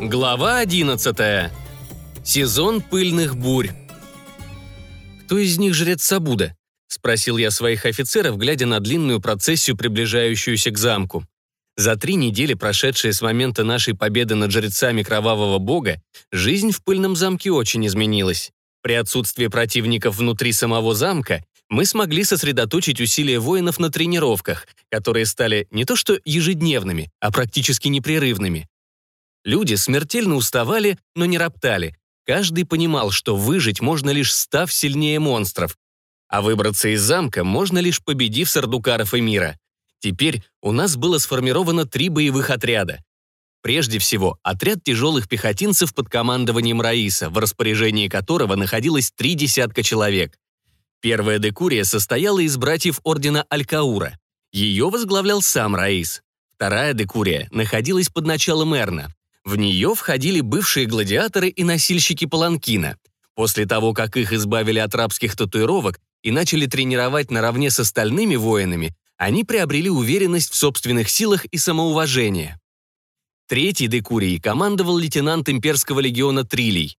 Глава 11. Сезон пыльных бурь. «Кто из них жрец Сабуда?» — спросил я своих офицеров, глядя на длинную процессию, приближающуюся к замку. За три недели, прошедшие с момента нашей победы над жрецами Кровавого Бога, жизнь в пыльном замке очень изменилась. При отсутствии противников внутри самого замка мы смогли сосредоточить усилия воинов на тренировках, которые стали не то что ежедневными, а практически непрерывными. Люди смертельно уставали, но не роптали. Каждый понимал, что выжить можно лишь став сильнее монстров. А выбраться из замка можно лишь победив сардукаров и мира. Теперь у нас было сформировано три боевых отряда. Прежде всего, отряд тяжелых пехотинцев под командованием Раиса, в распоряжении которого находилось три десятка человек. Первая декурия состояла из братьев ордена Алькаура. Ее возглавлял сам Раис. Вторая декурия находилась под началом Эрна. В нее входили бывшие гладиаторы и носильщики паланкина. После того, как их избавили от рабских татуировок и начали тренировать наравне с остальными воинами, они приобрели уверенность в собственных силах и самоуважение. Третий декурией командовал лейтенант имперского легиона Трилей.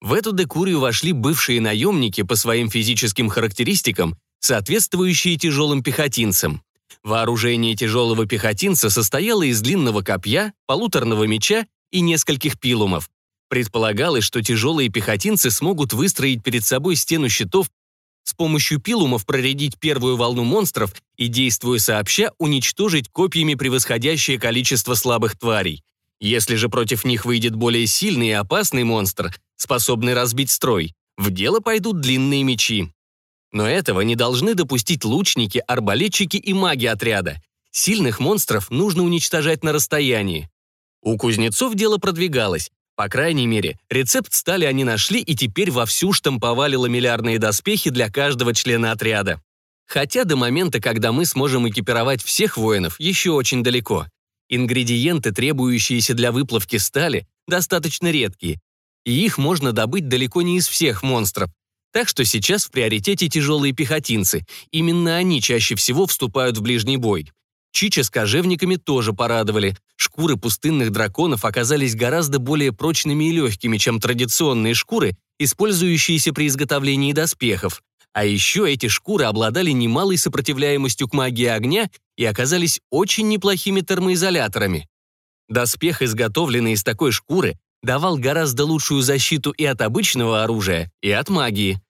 В эту декурию вошли бывшие наемники по своим физическим характеристикам, соответствующие тяжелым пехотинцам. Вооружение тяжелого пехотинца состояло из длинного копья, полуторного меча и нескольких пилумов. Предполагалось, что тяжелые пехотинцы смогут выстроить перед собой стену щитов, с помощью пилумов проредить первую волну монстров и, действуя сообща, уничтожить копьями превосходящее количество слабых тварей. Если же против них выйдет более сильный и опасный монстр, способный разбить строй, в дело пойдут длинные мечи. Но этого не должны допустить лучники, арбалетчики и маги отряда. Сильных монстров нужно уничтожать на расстоянии. У кузнецов дело продвигалось. По крайней мере, рецепт стали они нашли и теперь вовсю штамповали ламеллярные доспехи для каждого члена отряда. Хотя до момента, когда мы сможем экипировать всех воинов, еще очень далеко. Ингредиенты, требующиеся для выплавки стали, достаточно редкие, и их можно добыть далеко не из всех монстров. Так что сейчас в приоритете тяжелые пехотинцы, именно они чаще всего вступают в ближний бой. Чича с кожевниками тоже порадовали. Шкуры пустынных драконов оказались гораздо более прочными и легкими, чем традиционные шкуры, использующиеся при изготовлении доспехов. А еще эти шкуры обладали немалой сопротивляемостью к магии огня и оказались очень неплохими термоизоляторами. Доспех, изготовленный из такой шкуры, давал гораздо лучшую защиту и от обычного оружия, и от магии.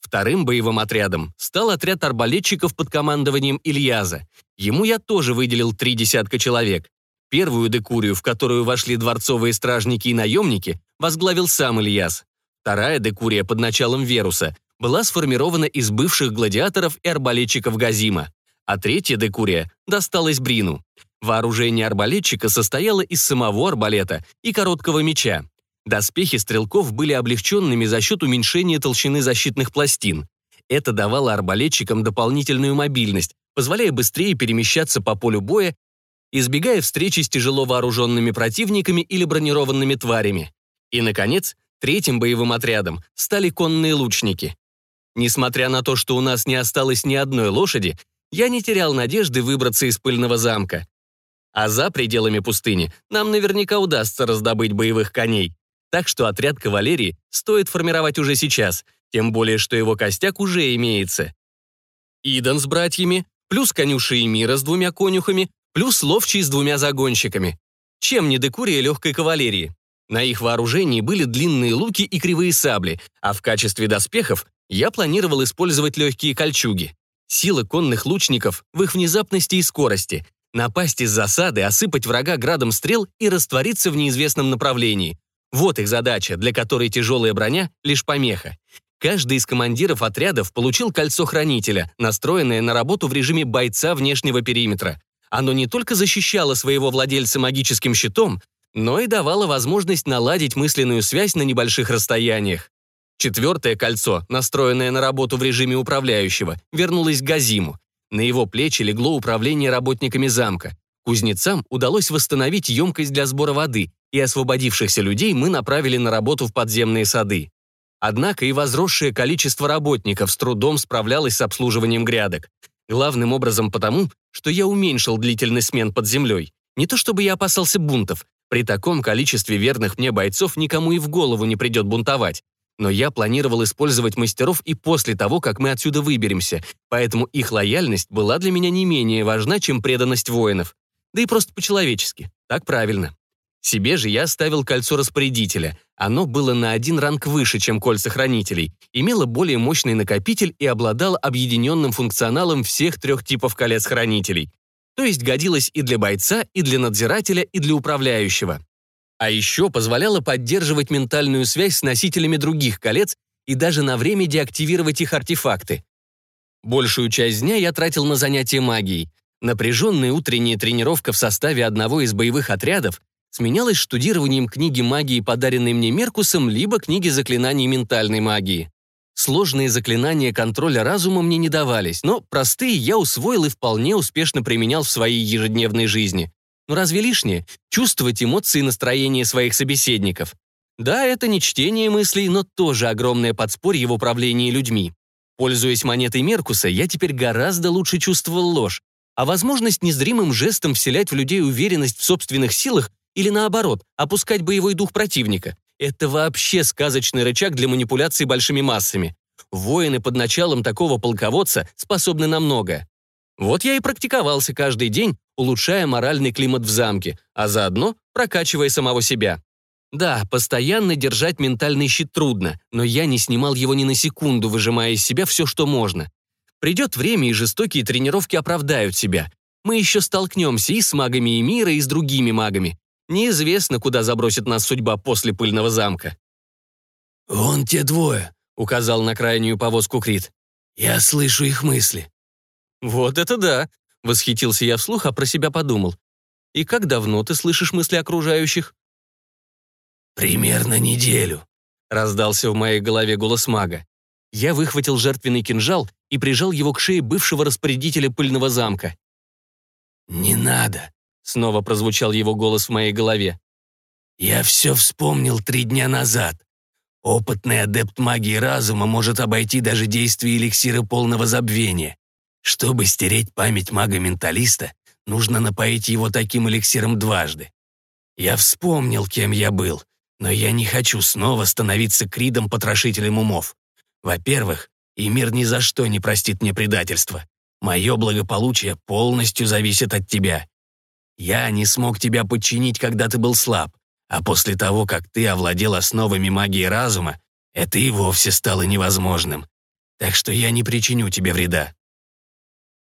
Вторым боевым отрядом стал отряд арбалетчиков под командованием Ильяза. Ему я тоже выделил три десятка человек. Первую декурию, в которую вошли дворцовые стражники и наемники, возглавил сам Ильяс. Вторая декурия под началом Веруса была сформирована из бывших гладиаторов и арбалетчиков Газима, а третья декурия досталась Брину. Вооружение арбалетчика состояло из самого арбалета и короткого меча. Доспехи стрелков были облегченными за счет уменьшения толщины защитных пластин. Это давало арбалетчикам дополнительную мобильность, позволяя быстрее перемещаться по полю боя, избегая встречи с тяжело вооруженными противниками или бронированными тварями. И, наконец, третьим боевым отрядом стали конные лучники. Несмотря на то, что у нас не осталось ни одной лошади, я не терял надежды выбраться из пыльного замка. А за пределами пустыни нам наверняка удастся раздобыть боевых коней. Так что отряд кавалерии стоит формировать уже сейчас, тем более, что его костяк уже имеется. Идан с братьями, плюс конюши Мира с двумя конюхами, плюс ловчий с двумя загонщиками. Чем не декурия легкой кавалерии? На их вооружении были длинные луки и кривые сабли, а в качестве доспехов я планировал использовать легкие кольчуги. Сила конных лучников в их внезапности и скорости. Напасть из засады, осыпать врага градом стрел и раствориться в неизвестном направлении. Вот их задача, для которой тяжелая броня — лишь помеха. Каждый из командиров отрядов получил кольцо хранителя, настроенное на работу в режиме бойца внешнего периметра. Оно не только защищало своего владельца магическим щитом, но и давало возможность наладить мысленную связь на небольших расстояниях. Четвертое кольцо, настроенное на работу в режиме управляющего, вернулось к Газиму. На его плечи легло управление работниками замка. Кузнецам удалось восстановить емкость для сбора воды, и освободившихся людей мы направили на работу в подземные сады. Однако и возросшее количество работников с трудом справлялось с обслуживанием грядок. Главным образом потому, что я уменьшил длительность смен под землей. Не то чтобы я опасался бунтов, При таком количестве верных мне бойцов никому и в голову не придет бунтовать. Но я планировал использовать мастеров и после того, как мы отсюда выберемся, поэтому их лояльность была для меня не менее важна, чем преданность воинов. Да и просто по-человечески. Так правильно. Себе же я ставил кольцо распорядителя. Оно было на один ранг выше, чем кольца хранителей, имело более мощный накопитель и обладало объединенным функционалом всех трех типов колец хранителей. То есть годилось и для бойца, и для надзирателя, и для управляющего. А еще позволяло поддерживать ментальную связь с носителями других колец и даже на время деактивировать их артефакты. Большую часть дня я тратил на занятия магией. Напряженная утренняя тренировка в составе одного из боевых отрядов сменялась штудированием книги магии, подаренной мне Меркусом, либо книги заклинаний ментальной магии. Сложные заклинания контроля разума мне не давались, но простые я усвоил и вполне успешно применял в своей ежедневной жизни. Но разве лишнее? Чувствовать эмоции и настроение своих собеседников. Да, это не чтение мыслей, но тоже огромное подспорье в управлении людьми. Пользуясь монетой Меркуса, я теперь гораздо лучше чувствовал ложь, а возможность незримым жестом вселять в людей уверенность в собственных силах или наоборот, опускать боевой дух противника. Это вообще сказочный рычаг для манипуляций большими массами. Воины под началом такого полководца способны на многое. Вот я и практиковался каждый день, улучшая моральный климат в замке, а заодно прокачивая самого себя. Да, постоянно держать ментальный щит трудно, но я не снимал его ни на секунду, выжимая из себя все, что можно. Придет время, и жестокие тренировки оправдают себя. Мы еще столкнемся и с магами мира, и с другими магами. Неизвестно, куда забросит нас судьба после пыльного замка. «Вон те двое», — указал на крайнюю повозку Крит. «Я слышу их мысли». «Вот это да!» — восхитился я вслух, а про себя подумал. «И как давно ты слышишь мысли окружающих?» «Примерно неделю», — раздался в моей голове голос мага. Я выхватил жертвенный кинжал и прижал его к шее бывшего распорядителя пыльного замка. «Не надо», — снова прозвучал его голос в моей голове. «Я все вспомнил три дня назад. Опытный адепт магии разума может обойти даже действие эликсира полного забвения. Чтобы стереть память мага-менталиста, нужно напоить его таким эликсиром дважды. Я вспомнил, кем я был, но я не хочу снова становиться Кридом-потрошителем умов. Во-первых, и мир ни за что не простит мне предательство. Мое благополучие полностью зависит от тебя. Я не смог тебя подчинить, когда ты был слаб, а после того, как ты овладел основами магии разума, это и вовсе стало невозможным. Так что я не причиню тебе вреда.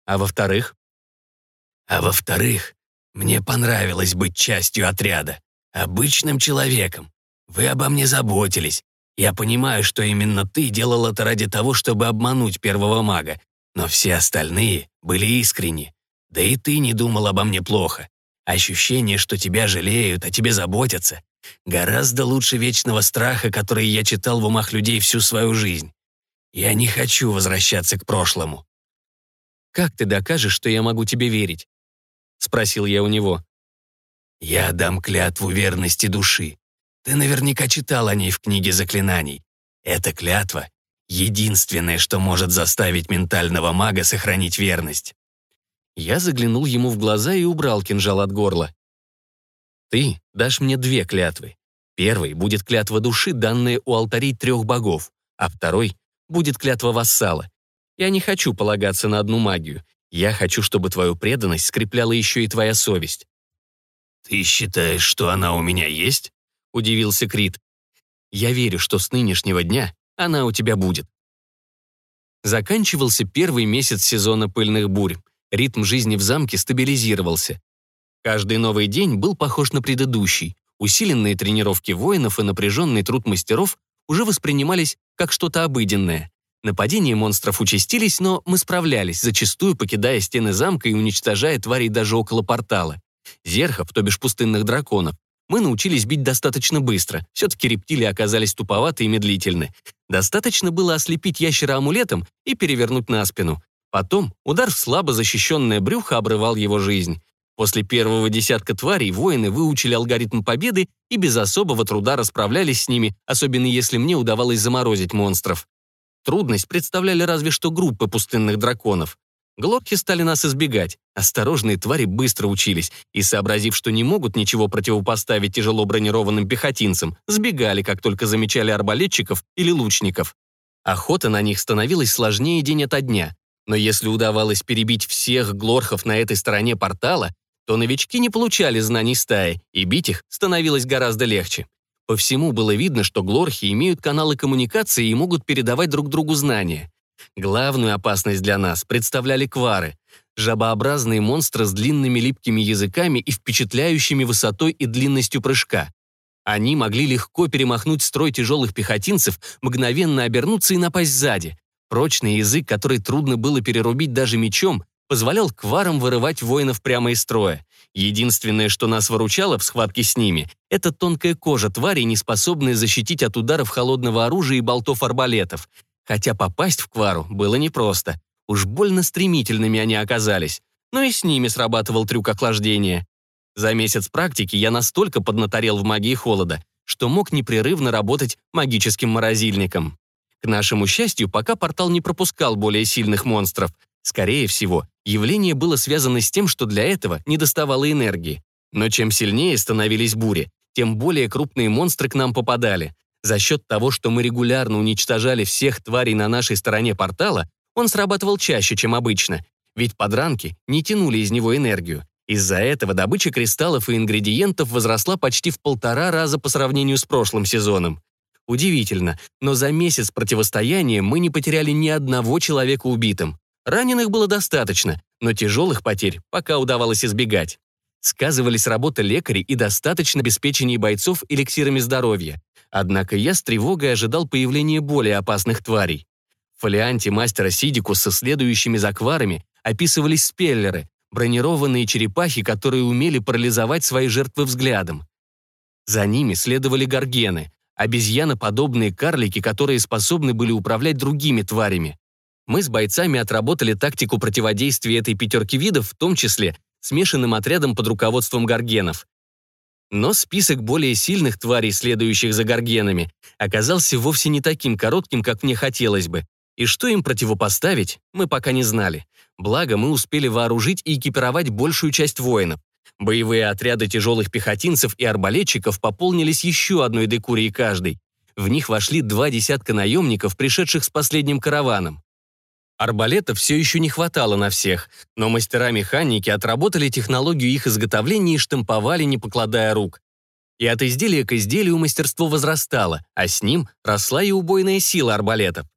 А во-вторых? А во-вторых, мне понравилось быть частью отряда, обычным человеком. Вы обо мне заботились. Я понимаю, что именно ты делал это ради того, чтобы обмануть первого мага, но все остальные были искренни. Да и ты не думал обо мне плохо. Ощущение, что тебя жалеют, о тебе заботятся, гораздо лучше вечного страха, который я читал в умах людей всю свою жизнь. Я не хочу возвращаться к прошлому. «Как ты докажешь, что я могу тебе верить?» — спросил я у него. «Я дам клятву верности души. Ты наверняка читал о ней в книге заклинаний. Эта клятва — единственное, что может заставить ментального мага сохранить верность». Я заглянул ему в глаза и убрал кинжал от горла. «Ты дашь мне две клятвы. Первой будет клятва души, данная у алтарей трех богов, а второй будет клятва вассала. Я не хочу полагаться на одну магию. Я хочу, чтобы твою преданность скрепляла еще и твоя совесть». «Ты считаешь, что она у меня есть?» — удивился Крит. «Я верю, что с нынешнего дня она у тебя будет». Заканчивался первый месяц сезона пыльных бурь. Ритм жизни в замке стабилизировался. Каждый новый день был похож на предыдущий. Усиленные тренировки воинов и напряженный труд мастеров уже воспринимались как что-то обыденное. Нападения монстров участились, но мы справлялись, зачастую покидая стены замка и уничтожая тварей даже около портала. Зерхов, то бишь пустынных драконов, мы научились бить достаточно быстро. Все-таки рептилии оказались туповаты и медлительны. Достаточно было ослепить ящера амулетом и перевернуть на спину. Потом удар в слабо защищенное брюхо обрывал его жизнь. После первого десятка тварей воины выучили алгоритм победы и без особого труда расправлялись с ними, особенно если мне удавалось заморозить монстров. Трудность представляли разве что группы пустынных драконов. Глотки стали нас избегать. Осторожные твари быстро учились и, сообразив, что не могут ничего противопоставить тяжело бронированным пехотинцам, сбегали, как только замечали арбалетчиков или лучников. Охота на них становилась сложнее день ото дня. Но если удавалось перебить всех глорхов на этой стороне портала, то новички не получали знаний стаи, и бить их становилось гораздо легче. По всему было видно, что глорхи имеют каналы коммуникации и могут передавать друг другу знания. Главную опасность для нас представляли квары, жабообразные монстры с длинными липкими языками и впечатляющими высотой и длинностью прыжка. Они могли легко перемахнуть строй тяжелых пехотинцев, мгновенно обернуться и напасть сзади. Прочный язык, который трудно было перерубить даже мечом, позволял кварам вырывать воинов прямо из строя. Единственное, что нас выручало в схватке с ними, это тонкая кожа тварей, не способная защитить от ударов холодного оружия и болтов арбалетов. Хотя попасть в Квару было непросто. Уж больно стремительными они оказались. Но и с ними срабатывал трюк охлаждения. За месяц практики я настолько поднаторел в магии холода, что мог непрерывно работать магическим морозильником. К нашему счастью, пока портал не пропускал более сильных монстров. Скорее всего, явление было связано с тем, что для этого не доставало энергии. Но чем сильнее становились бури, тем более крупные монстры к нам попадали. За счет того, что мы регулярно уничтожали всех тварей на нашей стороне портала, он срабатывал чаще, чем обычно, ведь подранки не тянули из него энергию. Из-за этого добыча кристаллов и ингредиентов возросла почти в полтора раза по сравнению с прошлым сезоном. Удивительно, но за месяц противостояния мы не потеряли ни одного человека убитым. Раненых было достаточно, но тяжелых потерь пока удавалось избегать. Сказывались работа лекарей и достаточно обеспечение бойцов эликсирами здоровья. Однако я с тревогой ожидал появления более опасных тварей. В фолианте мастера Сидикуса следующими закварами описывались спеллеры, бронированные черепахи, которые умели парализовать свои жертвы взглядом. За ними следовали горгены, обезьяноподобные карлики, которые способны были управлять другими тварями. Мы с бойцами отработали тактику противодействия этой пятерки видов, в том числе смешанным отрядом под руководством горгенов. Но список более сильных тварей, следующих за горгенами, оказался вовсе не таким коротким, как мне хотелось бы. И что им противопоставить, мы пока не знали. Благо, мы успели вооружить и экипировать большую часть воинов. Боевые отряды тяжелых пехотинцев и арбалетчиков пополнились еще одной декурией каждый. В них вошли два десятка наемников, пришедших с последним караваном. Арбалетов все еще не хватало на всех, но мастера-механики отработали технологию их изготовления и штамповали, не покладая рук. И от изделия к изделию мастерство возрастало, а с ним росла и убойная сила арбалетов.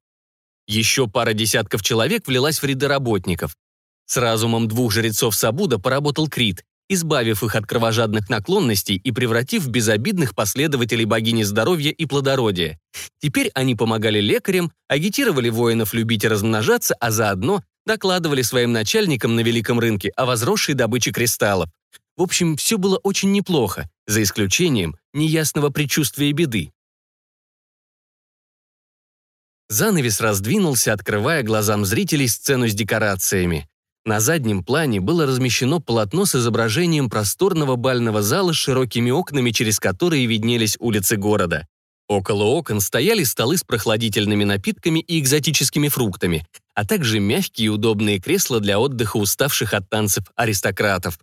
Еще пара десятков человек влилась в ряды работников. С разумом двух жрецов Сабуда поработал Крит, избавив их от кровожадных наклонностей и превратив в безобидных последователей богини здоровья и плодородия. Теперь они помогали лекарям, агитировали воинов любить и размножаться, а заодно докладывали своим начальникам на великом рынке о возросшей добыче кристаллов. В общем, все было очень неплохо, за исключением неясного предчувствия беды. Занавес раздвинулся, открывая глазам зрителей сцену с декорациями. На заднем плане было размещено полотно с изображением просторного бального зала с широкими окнами, через которые виднелись улицы города. Около окон стояли столы с прохладительными напитками и экзотическими фруктами, а также мягкие и удобные кресла для отдыха уставших от танцев аристократов.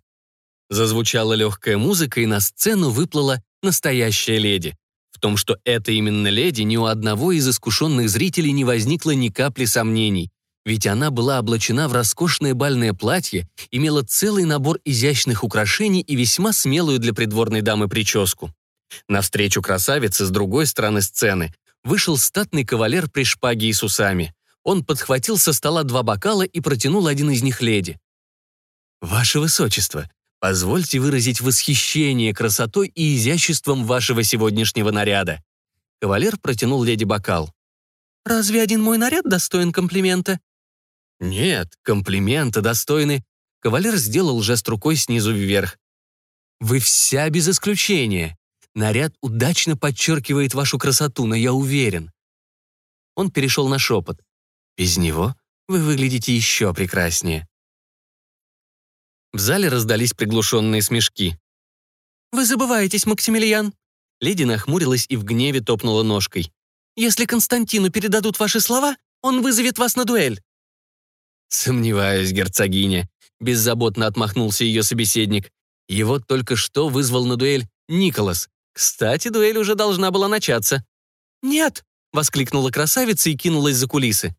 Зазвучала легкая музыка, и на сцену выплыла настоящая леди. В том, что это именно леди, ни у одного из искушенных зрителей не возникло ни капли сомнений ведь она была облачена в роскошное бальное платье, имела целый набор изящных украшений и весьма смелую для придворной дамы прическу. Навстречу красавице с другой стороны сцены вышел статный кавалер при шпаге и с усами. Он подхватил со стола два бокала и протянул один из них леди. «Ваше Высочество, позвольте выразить восхищение красотой и изяществом вашего сегодняшнего наряда». Кавалер протянул леди бокал. «Разве один мой наряд достоин комплимента?» Нет, комплименты достойны. Кавалер сделал жест рукой снизу вверх. Вы вся без исключения. Наряд удачно подчеркивает вашу красоту, но я уверен. Он перешел на шепот. Без него вы выглядите еще прекраснее. В зале раздались приглушенные смешки. «Вы забываетесь, Максимилиан!» Леди нахмурилась и в гневе топнула ножкой. «Если Константину передадут ваши слова, он вызовет вас на дуэль». Сомневаюсь, герцогиня. Беззаботно отмахнулся ее собеседник. Его только что вызвал на дуэль Николас. Кстати, дуэль уже должна была начаться. «Нет!» — воскликнула красавица и кинулась за кулисы.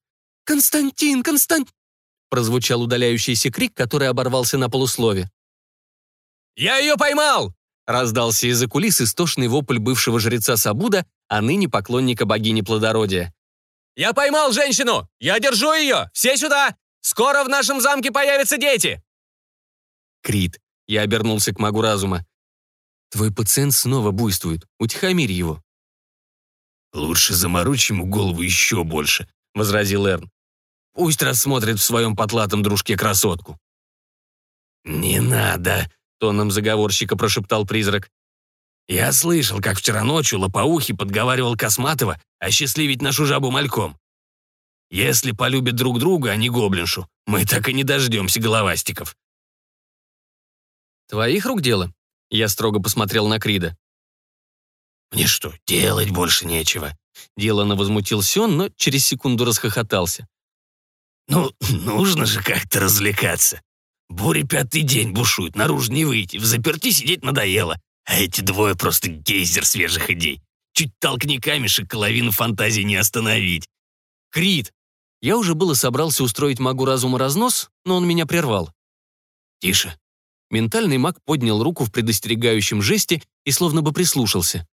«Константин, Константин!» прозвучал удаляющийся крик, который оборвался на полуслове. «Я ее поймал!» раздался из-за кулис истошный вопль бывшего жреца Сабуда, а ныне поклонника богини плодородия. «Я поймал женщину! Я держу ее! Все сюда! Скоро в нашем замке появятся дети!» Крит. Я обернулся к магу разума. «Твой пациент снова буйствует. Утихомирь его». «Лучше заморочь ему голову еще больше», — возразил Эрн. «Пусть рассмотрит в своем потлатом дружке красотку». «Не надо», — тоном заговорщика прошептал призрак. «Я слышал, как вчера ночью Лопоухий подговаривал Косматова осчастливить нашу жабу мальком. Если полюбят друг друга, а не гоблиншу, мы так и не дождемся головастиков». «Твоих рук дело?» Я строго посмотрел на Крида. «Мне что, делать больше нечего?» Делано возмутился он, но через секунду расхохотался. «Ну, нужно же как-то развлекаться. Буря пятый день бушует, наружу не выйти, в заперти сидеть надоело, а эти двое просто гейзер свежих идей. Чуть толкни камешек, половину фантазии не остановить». «Крид!» Я уже было собрался устроить магу разума разнос, но он меня прервал. «Тише, Ментальный маг поднял руку в предостерегающем жесте и словно бы прислушался.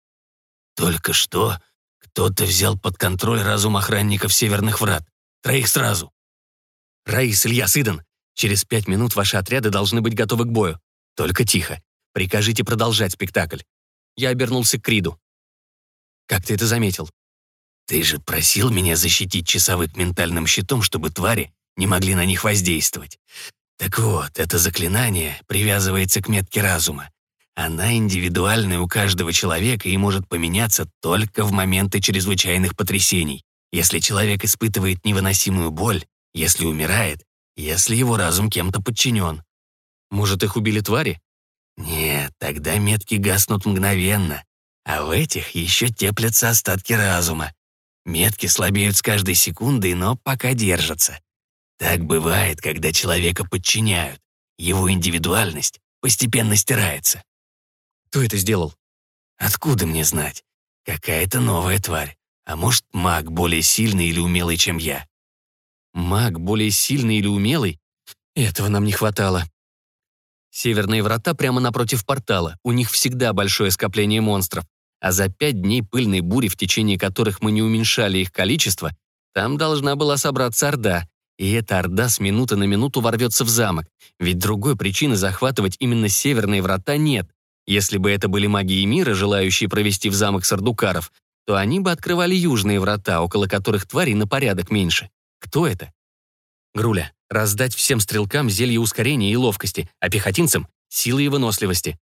«Только что кто-то взял под контроль разум охранников Северных Врат. Троих сразу». «Раис, Илья, Сыдан, через пять минут ваши отряды должны быть готовы к бою. Только тихо. Прикажите продолжать спектакль». Я обернулся к Криду. «Как ты это заметил?» «Ты же просил меня защитить часовых ментальным щитом, чтобы твари не могли на них воздействовать. Так вот, это заклинание привязывается к метке разума. Она индивидуальная у каждого человека и может поменяться только в моменты чрезвычайных потрясений. Если человек испытывает невыносимую боль, если умирает, если его разум кем-то подчинен. Может, их убили твари? Нет, тогда метки гаснут мгновенно. А в этих еще теплятся остатки разума. Метки слабеют с каждой секундой, но пока держатся. Так бывает, когда человека подчиняют. Его индивидуальность постепенно стирается. Кто это сделал? Откуда мне знать? Какая-то новая тварь. А может, маг более сильный или умелый, чем я? Маг более сильный или умелый? Этого нам не хватало. Северные врата прямо напротив портала. У них всегда большое скопление монстров. А за пять дней пыльной бури, в течение которых мы не уменьшали их количество, там должна была собраться Орда, и эта орда с минуты на минуту ворвется в замок, ведь другой причины захватывать именно северные врата нет. Если бы это были маги мира, желающие провести в замок сардукаров, то они бы открывали южные врата, около которых тварей на порядок меньше. Кто это? Груля, раздать всем стрелкам зелье ускорения и ловкости, а пехотинцам — силы и выносливости.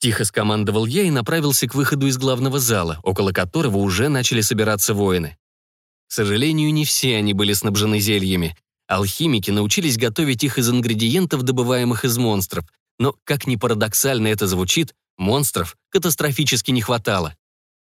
Тихо скомандовал я и направился к выходу из главного зала, около которого уже начали собираться воины. К сожалению, не все они были снабжены зельями. Алхимики научились готовить их из ингредиентов, добываемых из монстров. Но, как ни парадоксально это звучит, монстров катастрофически не хватало.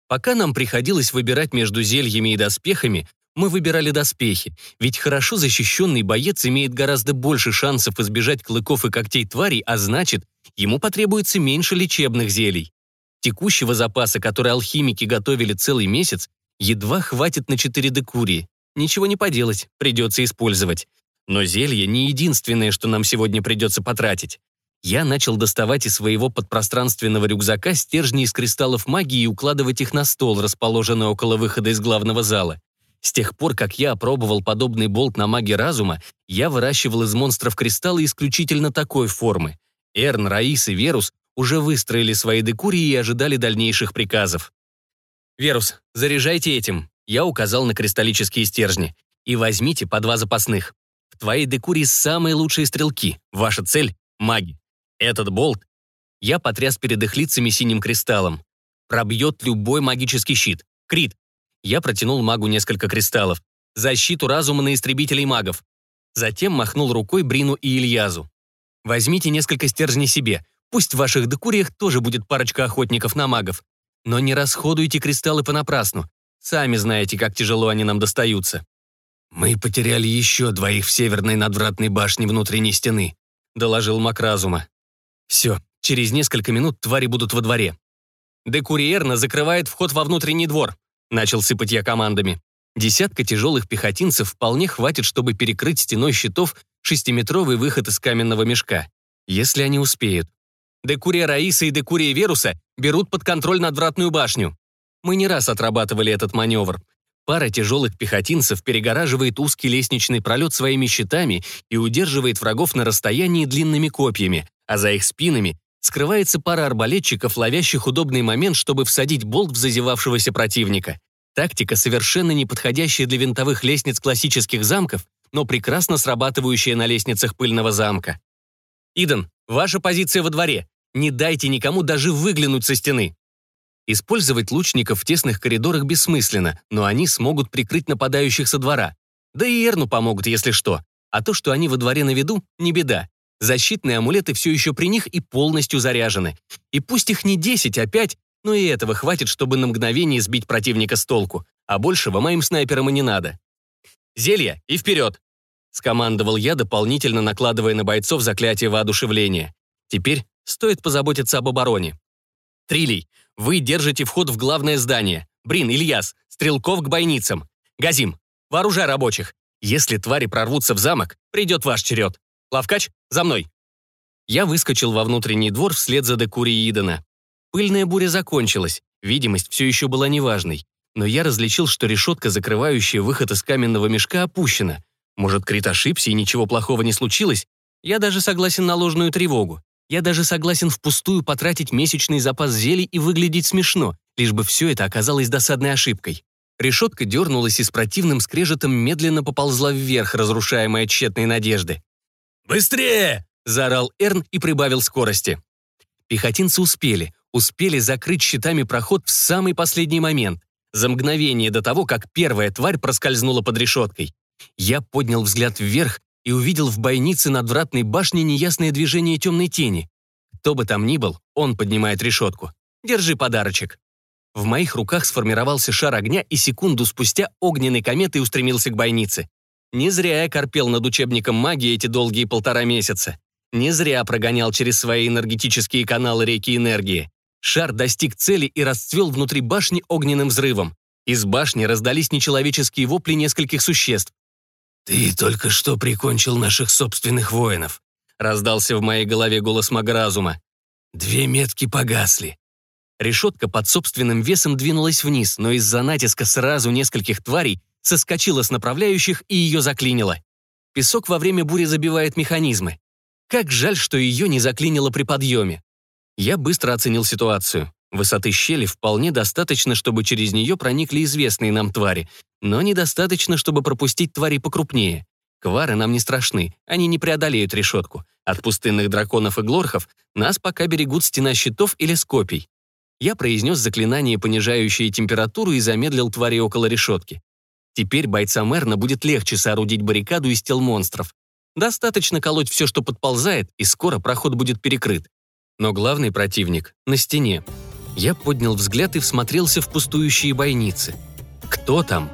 Пока нам приходилось выбирать между зельями и доспехами, мы выбирали доспехи, ведь хорошо защищенный боец имеет гораздо больше шансов избежать клыков и когтей тварей, а значит, ему потребуется меньше лечебных зелий. Текущего запаса, который алхимики готовили целый месяц, едва хватит на 4 декурии. Ничего не поделать, придется использовать. Но зелье не единственное, что нам сегодня придется потратить. Я начал доставать из своего подпространственного рюкзака стержни из кристаллов магии и укладывать их на стол, расположенный около выхода из главного зала. С тех пор, как я опробовал подобный болт на маге разума, я выращивал из монстров кристаллы исключительно такой формы. Эрн, Раис и Верус уже выстроили свои декурии и ожидали дальнейших приказов. «Верус, заряжайте этим», — я указал на кристаллические стержни. «И возьмите по два запасных. В твоей декурии самые лучшие стрелки. Ваша цель — маги. Этот болт...» Я потряс перед их лицами синим кристаллом. «Пробьет любой магический щит. Крит!» Я протянул магу несколько кристаллов. «Защиту разума на истребителей магов». Затем махнул рукой Брину и Ильязу. «Возьмите несколько стержней себе. Пусть в ваших декуриях тоже будет парочка охотников на магов. Но не расходуйте кристаллы понапрасну. Сами знаете, как тяжело они нам достаются. «Мы потеряли еще двоих в северной надвратной башне внутренней стены», — доложил маг разума. «Все, через несколько минут твари будут во дворе». «Декуриерна закрывает вход во внутренний двор», — начал сыпать я командами. Десятка тяжелых пехотинцев вполне хватит, чтобы перекрыть стеной щитов шестиметровый выход из каменного мешка. Если они успеют. Декурия Раиса и Декурия Веруса берут под контроль надвратную башню. Мы не раз отрабатывали этот маневр. Пара тяжелых пехотинцев перегораживает узкий лестничный пролет своими щитами и удерживает врагов на расстоянии длинными копьями, а за их спинами скрывается пара арбалетчиков, ловящих удобный момент, чтобы всадить болт в зазевавшегося противника. Тактика, совершенно не подходящая для винтовых лестниц классических замков, но прекрасно срабатывающая на лестницах пыльного замка. «Иден, ваша позиция во дворе. Не дайте никому даже выглянуть со стены». Использовать лучников в тесных коридорах бессмысленно, но они смогут прикрыть нападающих со двора. Да и Эрну помогут, если что. А то, что они во дворе на виду, не беда. Защитные амулеты все еще при них и полностью заряжены. И пусть их не 10, а 5, но и этого хватит, чтобы на мгновение сбить противника с толку. А большего моим снайперам и не надо. «Зелья и вперед!» — скомандовал я, дополнительно накладывая на бойцов заклятие воодушевления. Теперь стоит позаботиться об обороне. Трилей, вы держите вход в главное здание. Брин, Ильяс, стрелков к бойницам. Газим, вооружай рабочих. Если твари прорвутся в замок, придет ваш черед. Лавкач, за мной. Я выскочил во внутренний двор вслед за Декури Идена. Пыльная буря закончилась, видимость все еще была неважной. Но я различил, что решетка, закрывающая выход из каменного мешка, опущена. Может, Крит ошибся и ничего плохого не случилось? Я даже согласен на ложную тревогу. Я даже согласен впустую потратить месячный запас зелий и выглядеть смешно, лишь бы все это оказалось досадной ошибкой. Решетка дернулась и с противным скрежетом медленно поползла вверх, разрушаемая тщетной надежды. «Быстрее!» — заорал Эрн и прибавил скорости. Пехотинцы успели, успели закрыть щитами проход в самый последний момент, за мгновение до того, как первая тварь проскользнула под решеткой. Я поднял взгляд вверх и увидел в бойнице надвратной башни неясное движение темной тени. Кто бы там ни был, он поднимает решетку. Держи подарочек. В моих руках сформировался шар огня, и секунду спустя огненной кометой устремился к бойнице. Не зря я корпел над учебником магии эти долгие полтора месяца. Не зря прогонял через свои энергетические каналы реки энергии. Шар достиг цели и расцвел внутри башни огненным взрывом. Из башни раздались нечеловеческие вопли нескольких существ. «Ты только что прикончил наших собственных воинов», — раздался в моей голове голос Магразума. «Две метки погасли». Решетка под собственным весом двинулась вниз, но из-за натиска сразу нескольких тварей соскочила с направляющих и ее заклинило. Песок во время бури забивает механизмы. Как жаль, что ее не заклинило при подъеме. Я быстро оценил ситуацию. Высоты щели вполне достаточно, чтобы через нее проникли известные нам твари, но недостаточно, чтобы пропустить твари покрупнее. Квары нам не страшны, они не преодолеют решетку. От пустынных драконов и глорхов нас пока берегут стена щитов или скопий. Я произнес заклинание, понижающее температуру, и замедлил твари около решетки. Теперь бойцам Эрна будет легче соорудить баррикаду из тел монстров. Достаточно колоть все, что подползает, и скоро проход будет перекрыт. Но главный противник — на стене. Я поднял взгляд и всмотрелся в пустующие бойницы. Кто там?